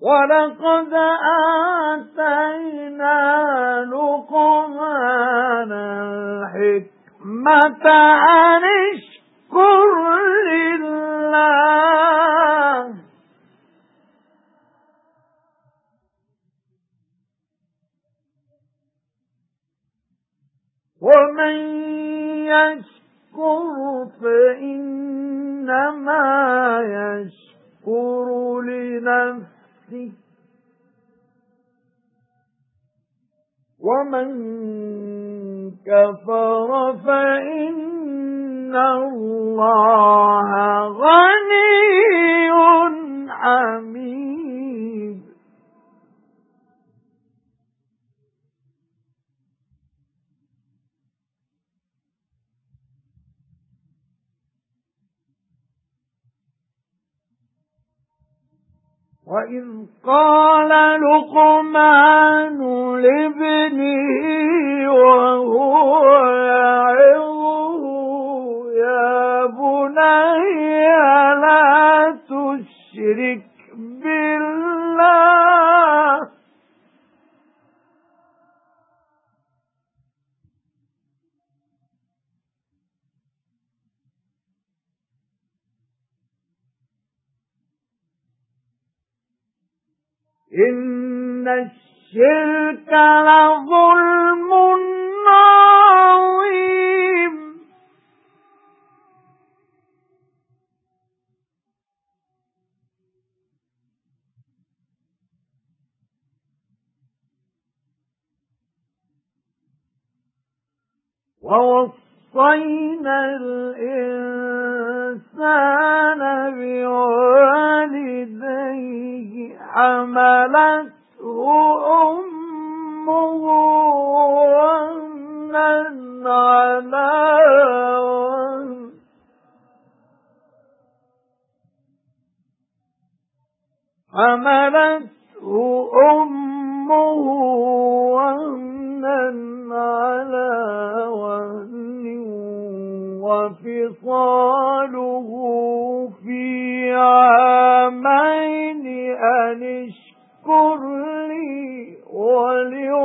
وَلَقَدْ آتَيْنَا لُقْمَانَ الْحِكْمَةَ أَنِ اشْكُرْ لِلَّهِ. وَمَن يَشْكُرْ فَإِنَّمَا يَشْكُرُ لِنَفْسِهِ. نَفْسِهِ وَمَن كَفَرَ فَإِنَّ اللَّهَ غَنِيٌّ حَمِيدٌ. وَإِذْ قَالَ لُقْمَانُ لِابْنِهِ وَهُوَ يَعِظُهُ يَا بُنَيَّ لَا تُشْرِكْ إِنَّ الشِّرْكَ لَظُلْمٌ عَظِيمٌ. وَوَصَّيْنَا الْإِنسَانَ بِوَالِدَيْهِ حَمَلَتْهُ أُمُّهُ وَهْنًا عَلَى حَمَلَتْهُ أُمُّهُ وَهْنًا عَلَى وَهْنٍ وَفِصَالُهُ فِي عَامَيْنِ أَنِ اشْكُرْ لِي وَلِوَالِدَيْكَ.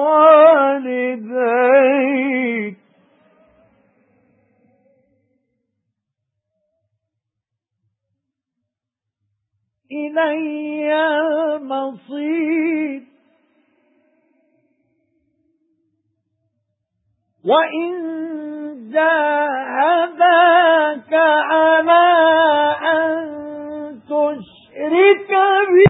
إِلَيَّ الْمَصِيرُ وَإِن جَاهَدَاكَ